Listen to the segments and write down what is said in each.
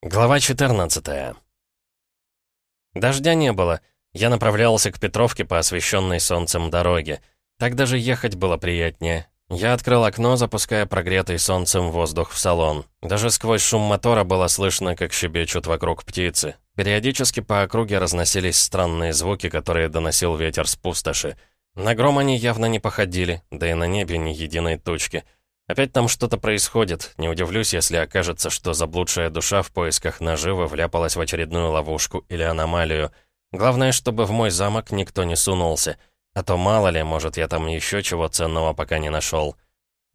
Глава 14 Дождя не было. Я направлялся к Петровке по освещенной солнцем дороге. Так даже ехать было приятнее. Я открыл окно, запуская прогретый солнцем воздух в салон. Даже сквозь шум мотора было слышно, как щебечут вокруг птицы. Периодически по округе разносились странные звуки, которые доносил ветер с пустоши. На гром они явно не походили, да и на небе ни единой тучки — Опять там что-то происходит. Не удивлюсь, если окажется, что заблудшая душа в поисках наживы вляпалась в очередную ловушку или аномалию. Главное, чтобы в мой замок никто не сунулся. А то мало ли, может, я там еще чего ценного пока не нашел.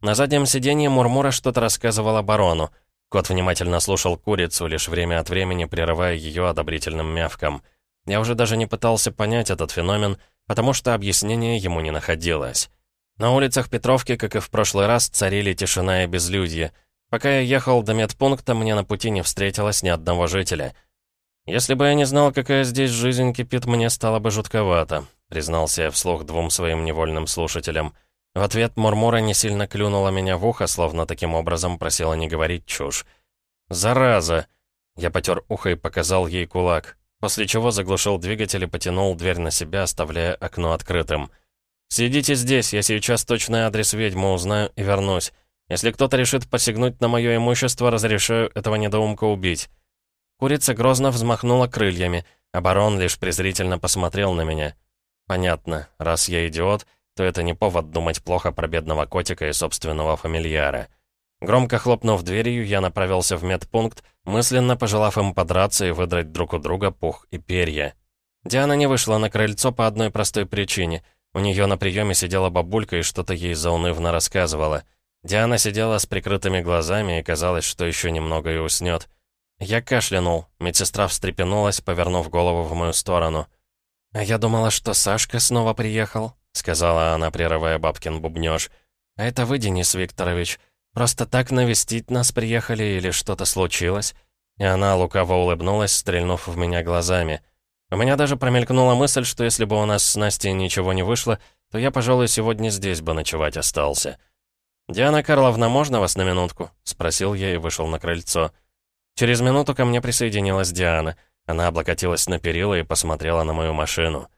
На заднем сиденье Мурмура что-то рассказывала барону. Кот внимательно слушал курицу, лишь время от времени прерывая ее одобрительным мявком. Я уже даже не пытался понять этот феномен, потому что объяснения ему не находилось. На улицах Петровки, как и в прошлый раз, царили тишина и безлюдье. Пока я ехал до медпункта, мне на пути не встретилось ни одного жителя. «Если бы я не знал, какая здесь жизнь кипит, мне стало бы жутковато», признался я вслух двум своим невольным слушателям. В ответ Мурмура не сильно клюнула меня в ухо, словно таким образом просила не говорить чушь. «Зараза!» Я потер ухо и показал ей кулак, после чего заглушил двигатель и потянул дверь на себя, оставляя окно открытым. «Сидите здесь, я сейчас точный адрес ведьмы узнаю и вернусь. Если кто-то решит посягнуть на мое имущество, разрешаю этого недоумка убить». Курица грозно взмахнула крыльями, а барон лишь презрительно посмотрел на меня. «Понятно, раз я идиот, то это не повод думать плохо про бедного котика и собственного фамильяра». Громко хлопнув дверью, я направился в медпункт, мысленно пожелав им подраться и выдрать друг у друга пух и перья. Диана не вышла на крыльцо по одной простой причине — у нее на приеме сидела бабулька и что-то ей заунывно рассказывала. Диана сидела с прикрытыми глазами и казалось, что еще немного и уснет. Я кашлянул. Медсестра встрепенулась, повернув голову в мою сторону. «А я думала, что Сашка снова приехал», — сказала она, прерывая бабкин бубнёж. «А это вы, Денис Викторович. Просто так навестить нас приехали или что-то случилось?» И она лукаво улыбнулась, стрельнув в меня глазами. У меня даже промелькнула мысль, что если бы у нас с Настей ничего не вышло, то я, пожалуй, сегодня здесь бы ночевать остался. «Диана Карловна, можно вас на минутку?» — спросил я и вышел на крыльцо. Через минуту ко мне присоединилась Диана. Она облокотилась на перила и посмотрела на мою машину.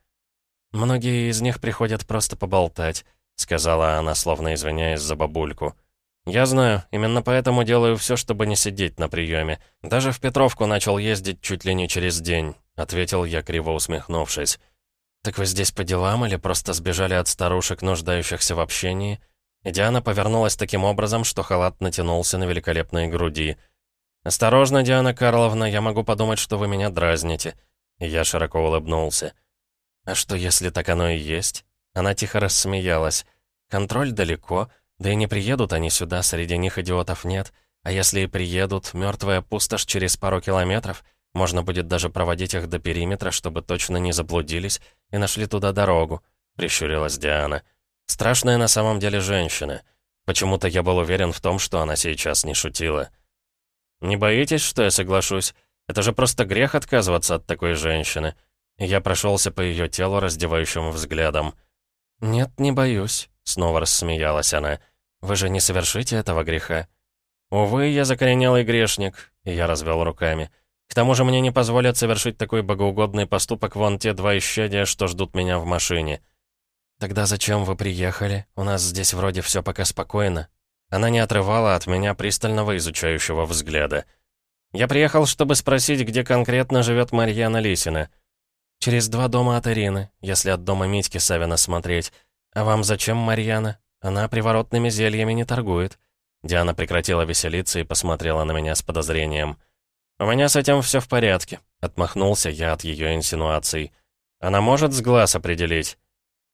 «Многие из них приходят просто поболтать», — сказала она, словно извиняясь за бабульку. «Я знаю, именно поэтому делаю все, чтобы не сидеть на приеме. Даже в Петровку начал ездить чуть ли не через день. — ответил я, криво усмехнувшись. «Так вы здесь по делам или просто сбежали от старушек, нуждающихся в общении?» И Диана повернулась таким образом, что халат натянулся на великолепные груди. «Осторожно, Диана Карловна, я могу подумать, что вы меня дразните». И я широко улыбнулся. «А что, если так оно и есть?» Она тихо рассмеялась. «Контроль далеко, да и не приедут они сюда, среди них идиотов нет. А если и приедут, мертвая пустошь через пару километров — можно будет даже проводить их до периметра, чтобы точно не заблудились и нашли туда дорогу», — прищурилась Диана. «Страшная на самом деле женщина. Почему-то я был уверен в том, что она сейчас не шутила». «Не боитесь, что я соглашусь? Это же просто грех отказываться от такой женщины». Я прошелся по ее телу раздевающим взглядом. «Нет, не боюсь», — снова рассмеялась она. «Вы же не совершите этого греха». «Увы, я закоренелый грешник», — и я развел руками. К тому же мне не позволят совершить такой богоугодный поступок вон те два исчадия, что ждут меня в машине. «Тогда зачем вы приехали? У нас здесь вроде все пока спокойно». Она не отрывала от меня пристального изучающего взгляда. «Я приехал, чтобы спросить, где конкретно живет Марьяна Лисина». «Через два дома от Ирины, если от дома Митьки Савина смотреть. А вам зачем Марьяна? Она приворотными зельями не торгует». Диана прекратила веселиться и посмотрела на меня с подозрением. «У меня с этим все в порядке», — отмахнулся я от ее инсинуаций. «Она может с глаз определить?»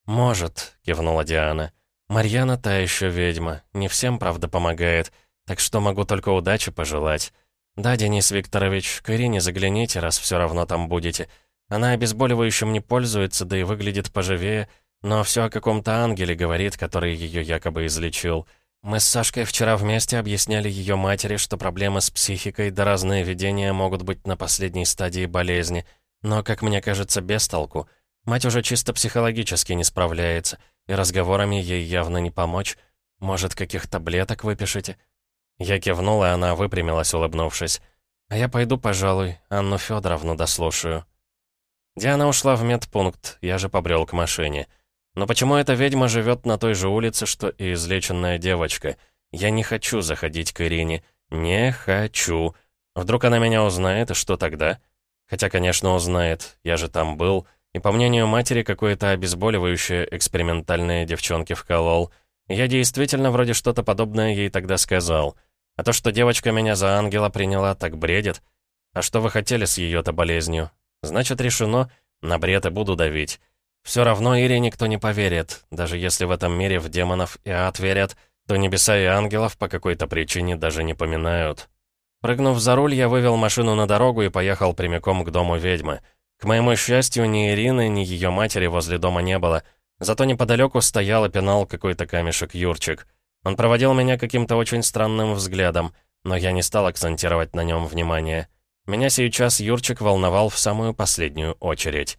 «Может», — кивнула Диана. «Марьяна та еще ведьма. Не всем, правда, помогает. Так что могу только удачи пожелать. Да, Денис Викторович, к Ирине загляните, раз все равно там будете. Она обезболивающим не пользуется, да и выглядит поживее, но все о каком-то ангеле говорит, который ее якобы излечил». Мы с Сашкой вчера вместе объясняли ее матери, что проблемы с психикой да разные видения могут быть на последней стадии болезни. Но, как мне кажется, без толку. Мать уже чисто психологически не справляется, и разговорами ей явно не помочь. Может, каких таблеток выпишите?» Я кивнул, и она выпрямилась, улыбнувшись. А я пойду, пожалуй, Анну Федоровну дослушаю». Диана ушла в медпункт, я же побрел к машине. Но почему эта ведьма живет на той же улице, что и излеченная девочка? Я не хочу заходить к Ирине. Не хочу. Вдруг она меня узнает, и что тогда? Хотя, конечно, узнает. Я же там был. И, по мнению матери, какое-то обезболивающее экспериментальное девчонке вколол. Я действительно вроде что-то подобное ей тогда сказал. А то, что девочка меня за ангела приняла, так бредит. А что вы хотели с ее-то болезнью? Значит, решено, на бред и буду давить. Все равно Ире никто не поверит. Даже если в этом мире в демонов и ад верят, то небеса и ангелов по какой-то причине даже не поминают. Прыгнув за руль, я вывел машину на дорогу и поехал прямиком к дому ведьмы. К моему счастью, ни Ирины, ни ее матери возле дома не было. Зато неподалеку стоял и пинал какой-то камешек Юрчик. Он проводил меня каким-то очень странным взглядом, но я не стал акцентировать на нем внимание. Меня сейчас Юрчик волновал в самую последнюю очередь.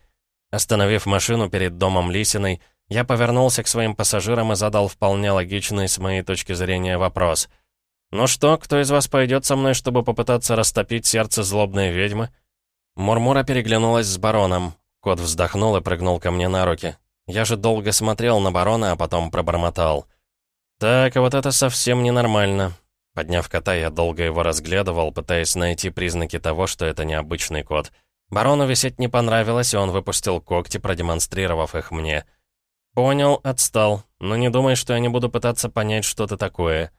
Остановив машину перед домом Лисиной, я повернулся к своим пассажирам и задал вполне логичный с моей точки зрения вопрос. «Ну что, кто из вас пойдет со мной, чтобы попытаться растопить сердце злобной ведьмы?» Мурмура переглянулась с бароном. Кот вздохнул и прыгнул ко мне на руки. Я же долго смотрел на барона, а потом пробормотал. «Так, а вот это совсем ненормально». Подняв кота, я долго его разглядывал, пытаясь найти признаки того, что это необычный кот. Барону висеть не понравилось, и он выпустил когти, продемонстрировав их мне. «Понял, отстал. Но не думай, что я не буду пытаться понять, что ты такое».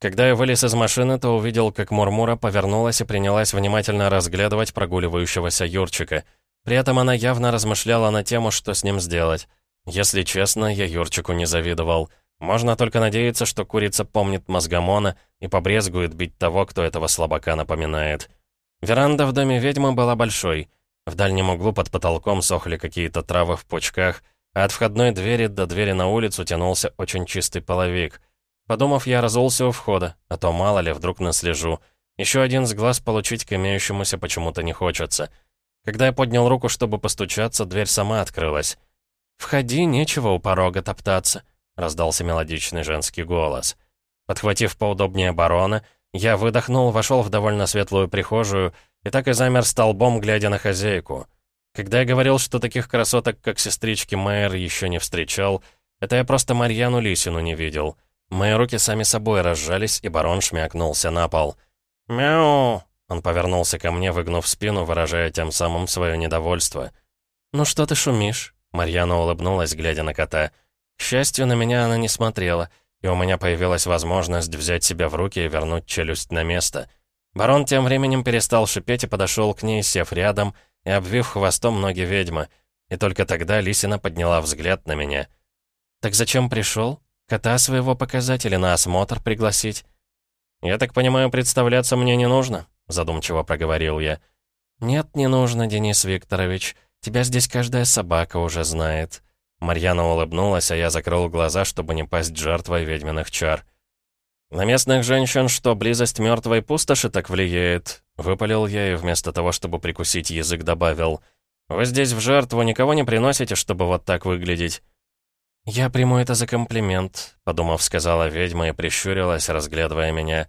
Когда я вылез из машины, то увидел, как Мурмура повернулась и принялась внимательно разглядывать прогуливающегося Юрчика. При этом она явно размышляла на тему, что с ним сделать. Если честно, я Юрчику не завидовал. Можно только надеяться, что курица помнит мозгомона и побрезгует бить того, кто этого слабака напоминает. Веранда в доме ведьмы была большой. В дальнем углу под потолком сохли какие-то травы в пучках, а от входной двери до двери на улицу тянулся очень чистый половик. Подумав, я разулся у входа, а то мало ли, вдруг наслежу. Еще один с получить к имеющемуся почему-то не хочется. Когда я поднял руку, чтобы постучаться, дверь сама открылась. «Входи, нечего у порога топтаться», — раздался мелодичный женский голос. Подхватив поудобнее барона, я выдохнул, вошел в довольно светлую прихожую и так и замер столбом, глядя на хозяйку. Когда я говорил, что таких красоток, как сестрички Майер, еще не встречал, это я просто Марьяну Лисину не видел. Мои руки сами собой разжались, и барон шмякнулся на пол. «Мяу!» Он повернулся ко мне, выгнув спину, выражая тем самым свое недовольство. «Ну что ты шумишь?» Марьяна улыбнулась, глядя на кота. К счастью, на меня она не смотрела, и у меня появилась возможность взять себя в руки и вернуть челюсть на место. Барон тем временем перестал шипеть и подошел к ней, сев рядом и обвив хвостом ноги ведьмы. И только тогда Лисина подняла взгляд на меня. «Так зачем пришел? Кота своего показать или на осмотр пригласить?» «Я так понимаю, представляться мне не нужно?» задумчиво проговорил я. «Нет, не нужно, Денис Викторович. Тебя здесь каждая собака уже знает». Марьяна улыбнулась, а я закрыл глаза, чтобы не пасть жертвой ведьминых чар. «На местных женщин что, близость мертвой пустоши так влияет?» Выпалил я и вместо того, чтобы прикусить язык, добавил. «Вы здесь в жертву никого не приносите, чтобы вот так выглядеть?» «Я приму это за комплимент», — подумав, сказала ведьма и прищурилась, разглядывая меня.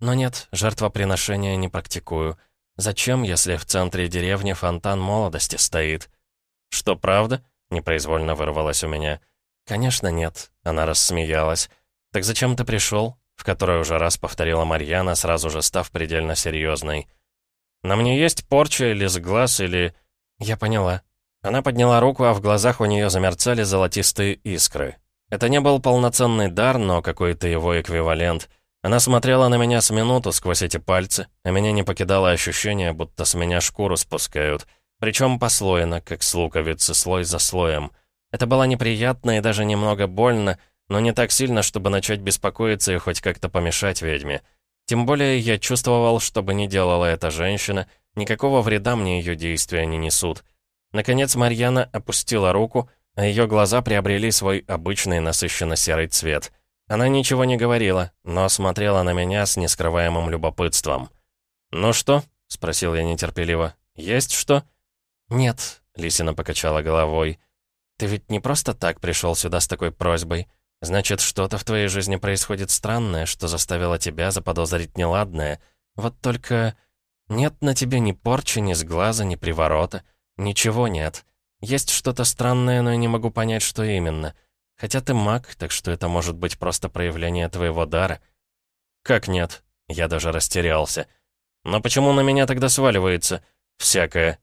Но нет, жертвоприношения не практикую. Зачем, если в центре деревни фонтан молодости стоит? Что, правда? Непроизвольно вырвалось у меня. Конечно, нет. Она рассмеялась. Так зачем ты пришел? В который уже раз повторила Марьяна, сразу же став предельно серьезной. На мне есть порча или сглаз, или... Я поняла. Она подняла руку, а в глазах у нее замерцали золотистые искры. Это не был полноценный дар, но какой-то его эквивалент — она смотрела на меня с минуту сквозь эти пальцы, а меня не покидало ощущение, будто с меня шкуру спускают. Причем послойно, как с луковицы, слой за слоем. Это было неприятно и даже немного больно, но не так сильно, чтобы начать беспокоиться и хоть как-то помешать ведьме. Тем более я чувствовал, что бы ни делала эта женщина, никакого вреда мне ее действия не несут. Наконец Марьяна опустила руку, а ее глаза приобрели свой обычный насыщенно-серый цвет — она ничего не говорила, но смотрела на меня с нескрываемым любопытством. «Ну что?» — спросил я нетерпеливо. «Есть что?» «Нет», — Лисина покачала головой. «Ты ведь не просто так пришел сюда с такой просьбой. Значит, что-то в твоей жизни происходит странное, что заставило тебя заподозрить неладное. Вот только...» Нет на тебе ни порчи, ни сглаза, ни приворота. Ничего нет. Есть что-то странное, но я не могу понять, что именно. Хотя ты маг, так что это может быть просто проявление твоего дара. Как нет? Я даже растерялся. Но почему на меня тогда сваливается? Всякое.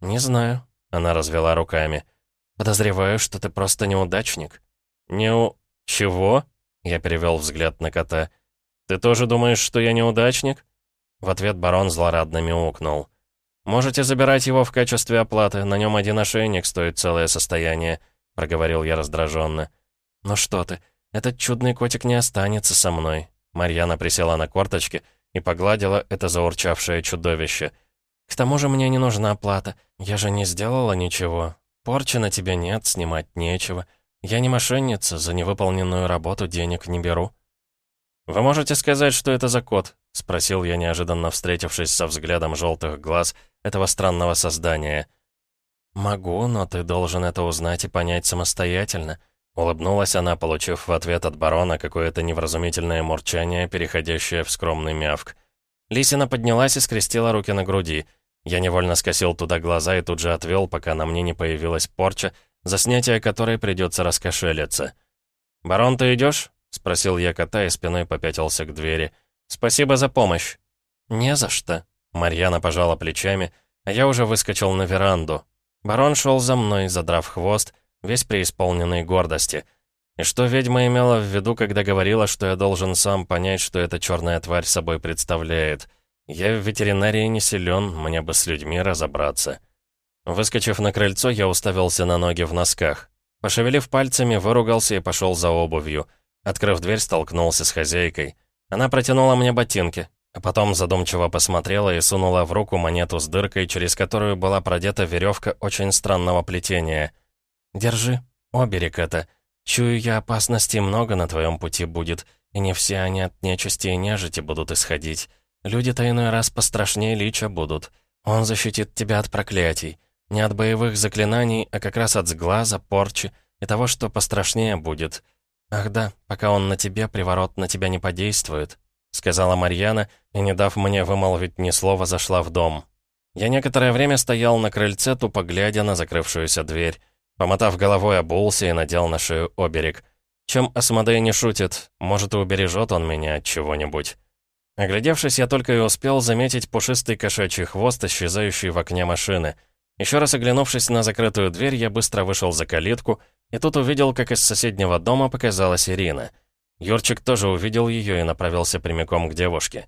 Не знаю. Она развела руками. Подозреваю, что ты просто неудачник. Не у... Чего? Я перевел взгляд на кота. Ты тоже думаешь, что я неудачник? В ответ барон злорадно мяукнул. «Можете забирать его в качестве оплаты, на нем один ошейник стоит целое состояние», — проговорил я раздраженно. «Ну что ты, этот чудный котик не останется со мной». Марьяна присела на корточки и погладила это заурчавшее чудовище. «К тому же мне не нужна оплата, я же не сделала ничего. Порчи на тебя нет, снимать нечего. Я не мошенница, за невыполненную работу денег не беру». «Вы можете сказать, что это за кот?» — спросил я, неожиданно встретившись со взглядом желтых глаз этого странного создания. «Могу, но ты должен это узнать и понять самостоятельно», — улыбнулась она, получив в ответ от барона какое-то невразумительное мурчание, переходящее в скромный мявк. Лисина поднялась и скрестила руки на груди. Я невольно скосил туда глаза и тут же отвел, пока на мне не появилась порча, за снятие которой придется раскошелиться. «Барон, ты идешь? — спросил я кота и спиной попятился к двери. «Спасибо за помощь». «Не за что». Марьяна пожала плечами, а я уже выскочил на веранду. Барон шел за мной, задрав хвост, весь преисполненный гордости. И что ведьма имела в виду, когда говорила, что я должен сам понять, что эта черная тварь собой представляет? Я в ветеринарии не силен, мне бы с людьми разобраться. Выскочив на крыльцо, я уставился на ноги в носках. Пошевелив пальцами, выругался и пошел за обувью — Открыв дверь, столкнулся с хозяйкой. Она протянула мне ботинки, а потом задумчиво посмотрела и сунула в руку монету с дыркой, через которую была продета веревка очень странного плетения. «Держи, оберег это. Чую я, опасности много на твоем пути будет, и не все они от нечисти и нежити будут исходить. Люди-то иной раз пострашнее лича будут. Он защитит тебя от проклятий. Не от боевых заклинаний, а как раз от сглаза, порчи и того, что пострашнее будет. «Ах да, пока он на тебе, приворот на тебя не подействует», сказала Марьяна, и, не дав мне вымолвить ни слова, зашла в дом. Я некоторое время стоял на крыльце, тупо глядя на закрывшуюся дверь. Помотав головой, обулся и надел на шею оберег. Чем Асмодей не шутит, может, и убережет он меня от чего-нибудь. Оглядевшись, я только и успел заметить пушистый кошачий хвост, исчезающий в окне машины. Еще раз оглянувшись на закрытую дверь, я быстро вышел за калитку и тут увидел, как из соседнего дома показалась Ирина. Юрчик тоже увидел ее и направился прямиком к девушке.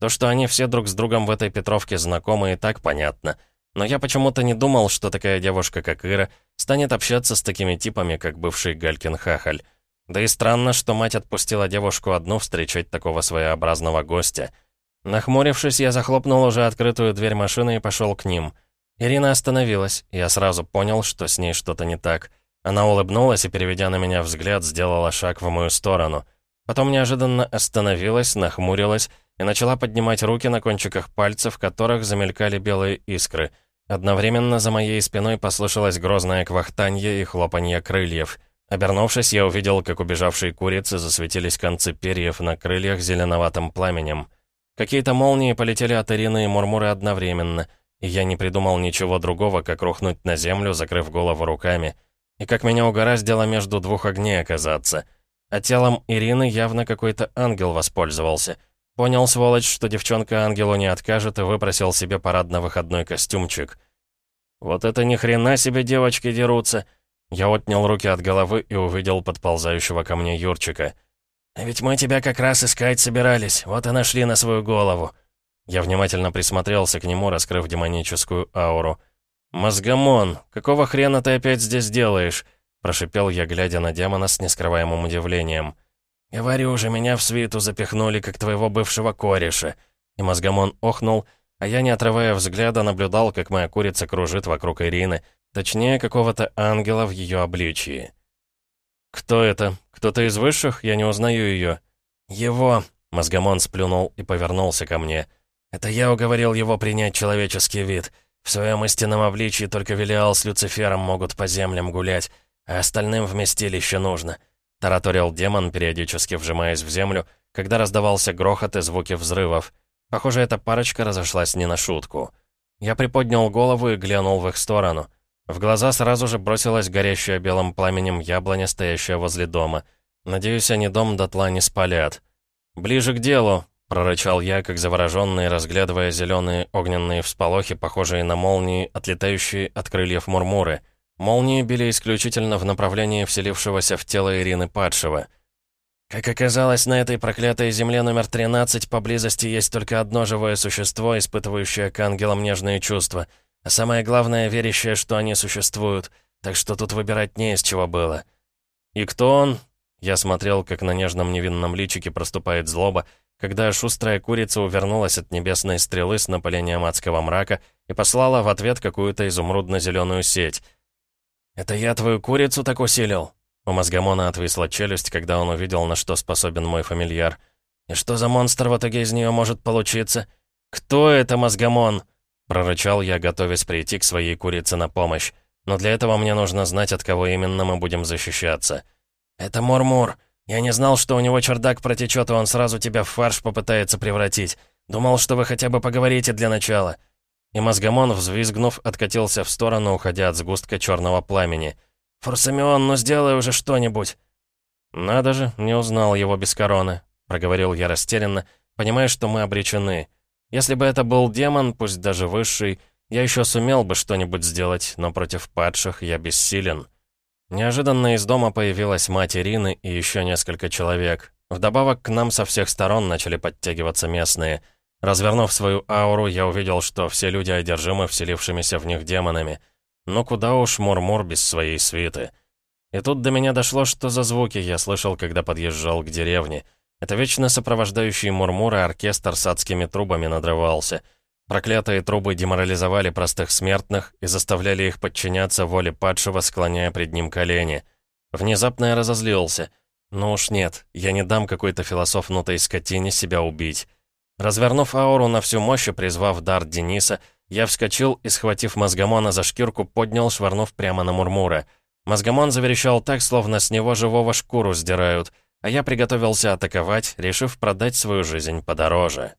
То, что они все друг с другом в этой Петровке знакомы, и так понятно. Но я почему-то не думал, что такая девушка, как Ира, станет общаться с такими типами, как бывший Галькин Хахаль. Да и странно, что мать отпустила девушку одну встречать такого своеобразного гостя. Нахмурившись, я захлопнул уже открытую дверь машины и пошел к ним. Ирина остановилась, и я сразу понял, что с ней что-то не так — она улыбнулась и, переведя на меня взгляд, сделала шаг в мою сторону. Потом неожиданно остановилась, нахмурилась и начала поднимать руки на кончиках пальцев, которых замелькали белые искры. Одновременно за моей спиной послышалось грозное квахтанье и хлопанье крыльев. Обернувшись, я увидел, как убежавшие курицы засветились концы перьев на крыльях зеленоватым пламенем. Какие-то молнии полетели от Ирины и Мурмуры одновременно, и я не придумал ничего другого, как рухнуть на землю, закрыв голову руками — и как меня угораздило между двух огней оказаться. А телом Ирины явно какой-то ангел воспользовался. Понял, сволочь, что девчонка ангелу не откажет и выпросил себе парадно-выходной костюмчик. «Вот это ни хрена себе девочки дерутся!» Я отнял руки от головы и увидел подползающего ко мне Юрчика. «А ведь мы тебя как раз искать собирались, вот и нашли на свою голову». Я внимательно присмотрелся к нему, раскрыв демоническую ауру. «Мозгомон, какого хрена ты опять здесь делаешь?» Прошипел я, глядя на демона с нескрываемым удивлением. «Говорю же, меня в свиту запихнули, как твоего бывшего кореша». И мозгомон охнул, а я, не отрывая взгляда, наблюдал, как моя курица кружит вокруг Ирины, точнее, какого-то ангела в ее обличии. «Кто это? Кто-то из высших? Я не узнаю ее». «Его!» — мозгомон сплюнул и повернулся ко мне. «Это я уговорил его принять человеческий вид». В своем истинном обличии только Велиал с Люцифером могут по землям гулять, а остальным вместилище нужно», — тараторил демон, периодически вжимаясь в землю, когда раздавался грохот и звуки взрывов. Похоже, эта парочка разошлась не на шутку. Я приподнял голову и глянул в их сторону. В глаза сразу же бросилась горящая белым пламенем яблоня, стоящая возле дома. Надеюсь, они дом дотла не спалят. «Ближе к делу», — прорычал я, как завороженный, разглядывая зеленые огненные всполохи, похожие на молнии, отлетающие от крыльев Мурмуры. Молнии били исключительно в направлении вселившегося в тело Ирины Падшева. Как оказалось, на этой проклятой земле номер 13 поблизости есть только одно живое существо, испытывающее к ангелам нежные чувства — а самое главное, верящее, что они существуют. Так что тут выбирать не из чего было. «И кто он?» Я смотрел, как на нежном невинном личике проступает злоба, когда шустрая курица увернулась от небесной стрелы с напылением адского мрака и послала в ответ какую-то изумрудно-зеленую сеть. «Это я твою курицу так усилил?» У мозгомона отвисла челюсть, когда он увидел, на что способен мой фамильяр. «И что за монстр в итоге из нее может получиться? Кто это мозгомон?» Прорычал я, готовясь прийти к своей курице на помощь. Но для этого мне нужно знать, от кого именно мы будем защищаться. «Это Мурмур. Я не знал, что у него чердак протечет, и он сразу тебя в фарш попытается превратить. Думал, что вы хотя бы поговорите для начала». И мозгомон, взвизгнув, откатился в сторону, уходя от сгустка черного пламени. «Форсамион, ну сделай уже что-нибудь!» «Надо же, не узнал его без короны», — проговорил я растерянно, понимая, что мы обречены. Если бы это был демон, пусть даже высший, я еще сумел бы что-нибудь сделать, но против падших я бессилен. Неожиданно из дома появилась мать Ирины и еще несколько человек. Вдобавок к нам со всех сторон начали подтягиваться местные. Развернув свою ауру, я увидел, что все люди одержимы вселившимися в них демонами. Но куда уж Мурмур без своей свиты. И тут до меня дошло, что за звуки я слышал, когда подъезжал к деревне — это вечно сопровождающий Мурмура оркестр с адскими трубами надрывался. Проклятые трубы деморализовали простых смертных и заставляли их подчиняться воле падшего, склоняя пред ним колени. Внезапно я разозлился. Ну уж нет, я не дам какой-то философнутой скотине себя убить. Развернув ауру на всю мощь и призвав дар Дениса, я вскочил и, схватив мозгомона за шкирку, поднял, швырнув прямо на Мурмура. Мозгомон заверещал так, словно с него живого шкуру сдирают — а я приготовился атаковать, решив продать свою жизнь подороже.